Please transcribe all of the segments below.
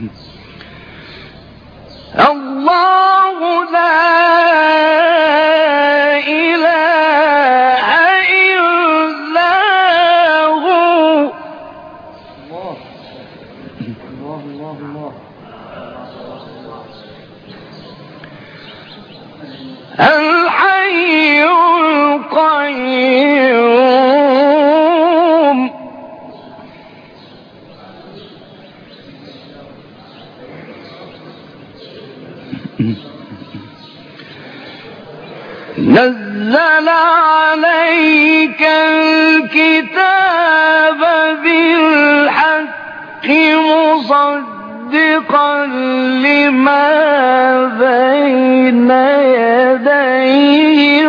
الله نزل عليك الكتاب بالحق مصدقا لما بين يديه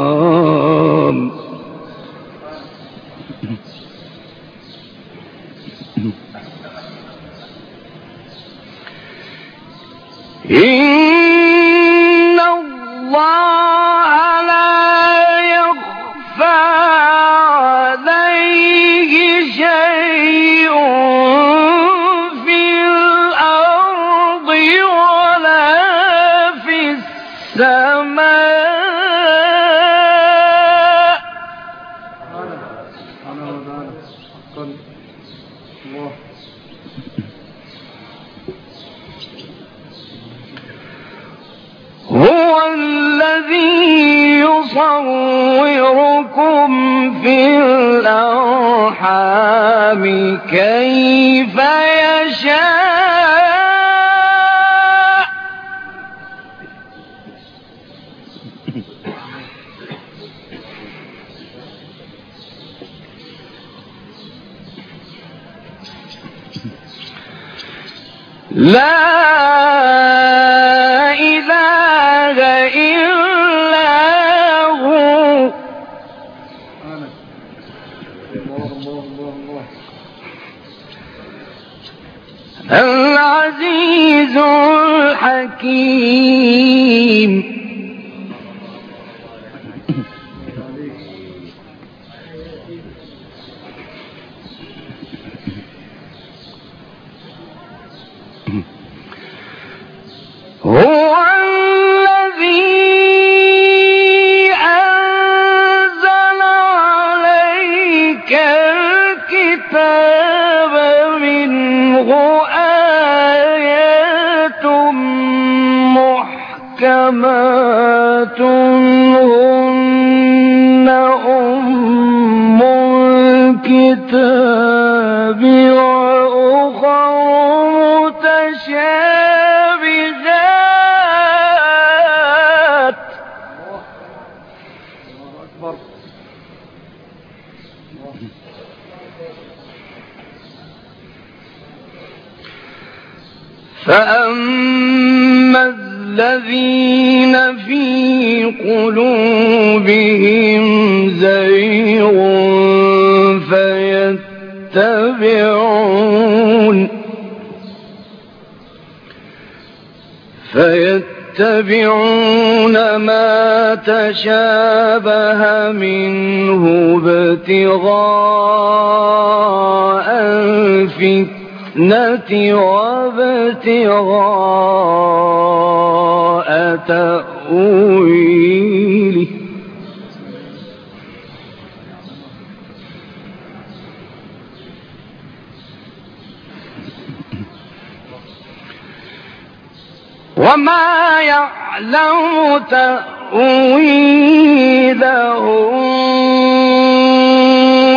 إن تعالى وتعالى حقا الله هو الذي يصوركم في الأرحام كيف لا إله إلا هو. العزيز الحكيم. الكتاب وأخر متشابهات. فأما الذين في قلوبهم زيغ فيتبعون فيتبعون ما تشابه منه ابتغاء الفتنة وابتغاء تأويله. وما يعلم تأويله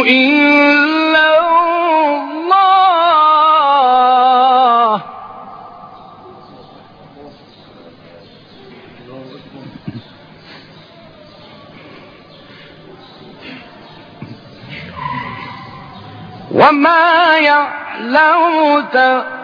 إلا الله. وما يعلم تأويله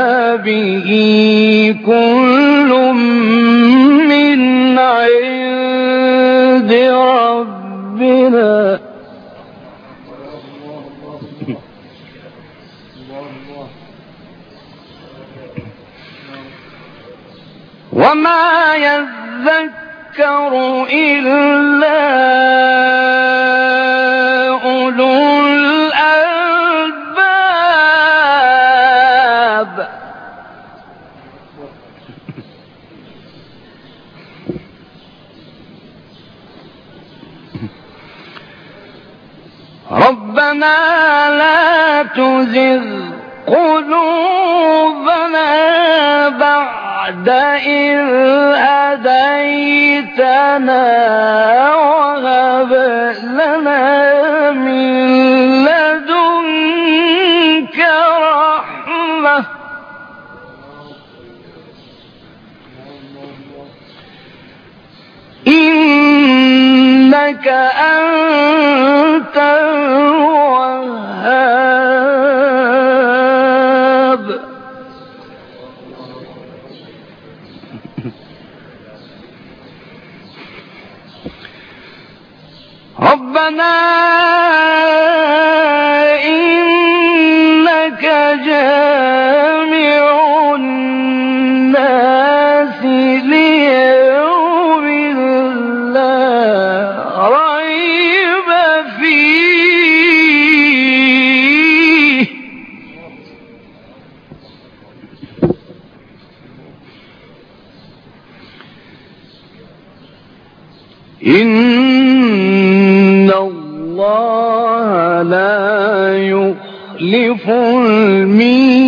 به كل تزغ قلوبنا بعد إذ هديتنا وهب لنا من لدنك رحمة. إنك أنت الوهاب. ربنا يخلف الميعاد.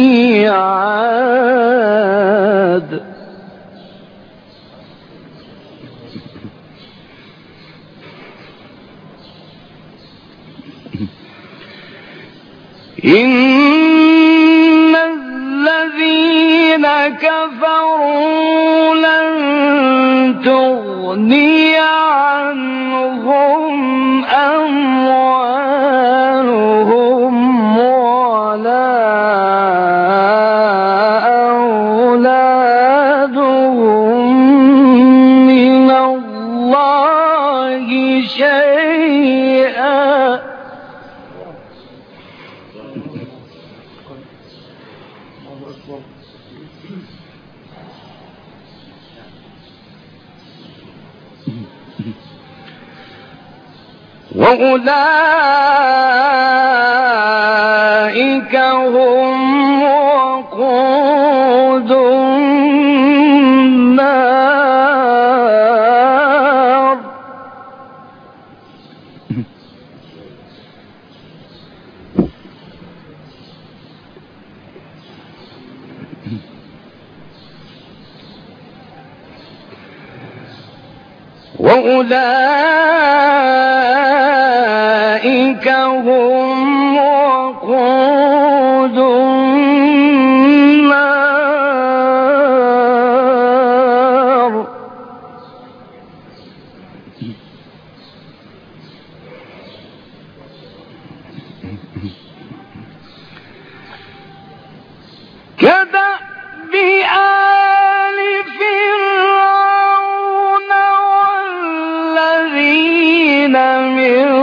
إن وأولئك هم وقود النار وأولئك هم وقود النار كدأب فرعون والذين من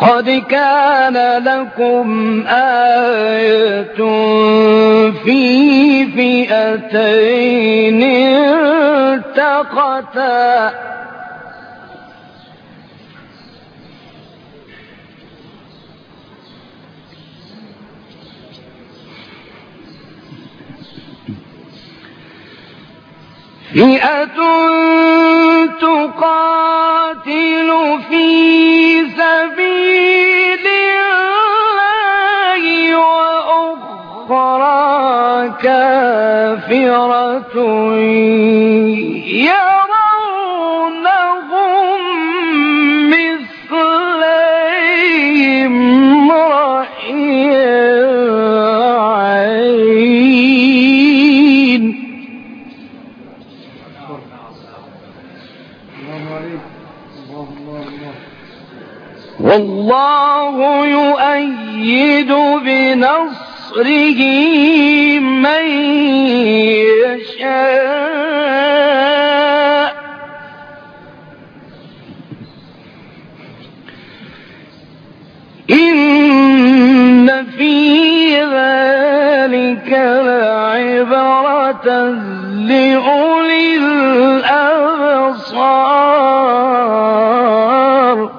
قد كان لكم آية في فئتين التقتا. فئة تقاتل في سبيل والله يؤيد بنصره من لأولي الأبصار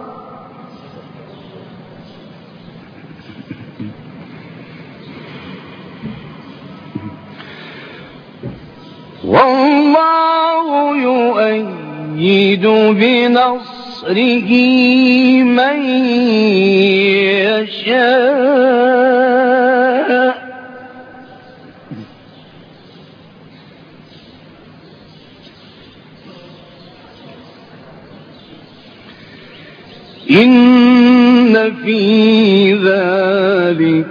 والله يؤيد بنصره من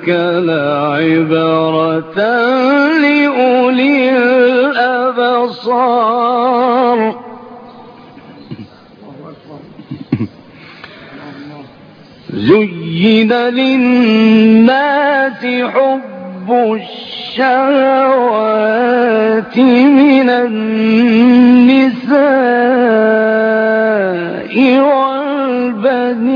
ذلك لعبرة لأولي الأبصار. زين للناس حب الشهوات من النساء والبنين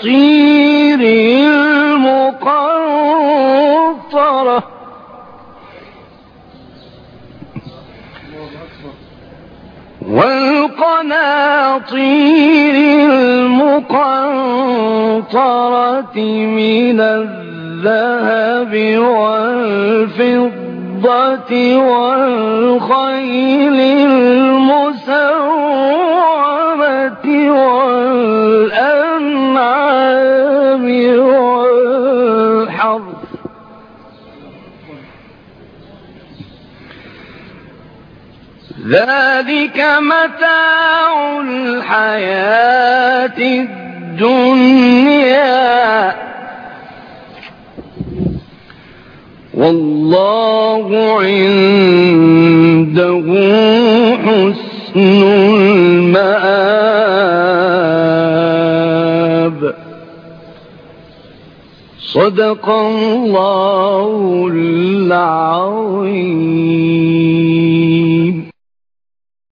والقناطير المقنطرة. والقناطير المقنطرة من الذهب والفضة والخيل المسومة ذلك متاع الحياة الدنيا. والله عنده حسن المآب. صدق الله العظيم.